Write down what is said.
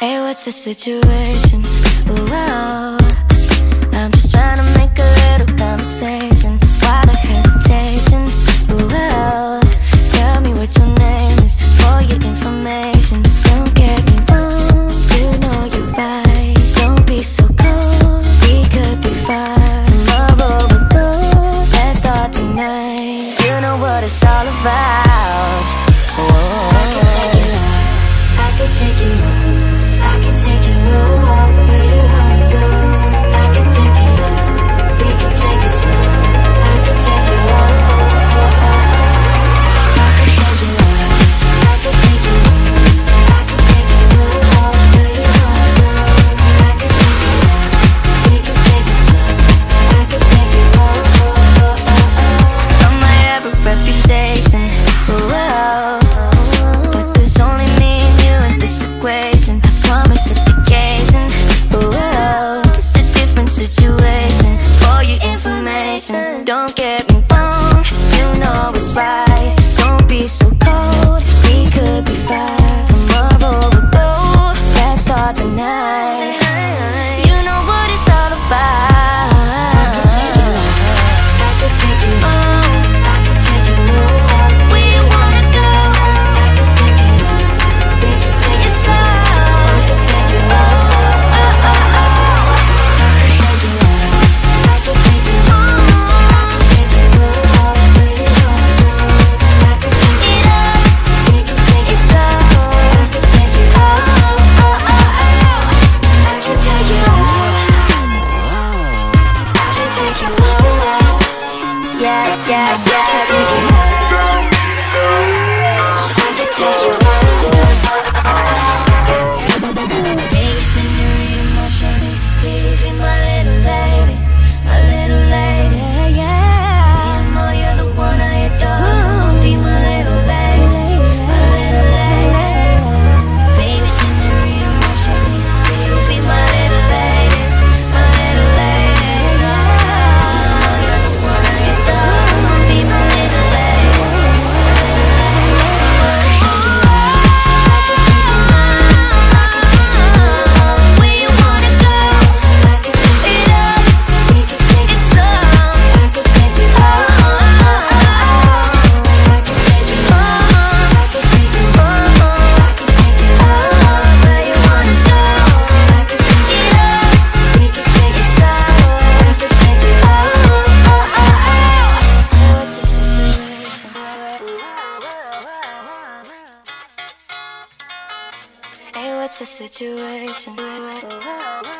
Hey, what's the situation? yeah, yeah. It's a situation.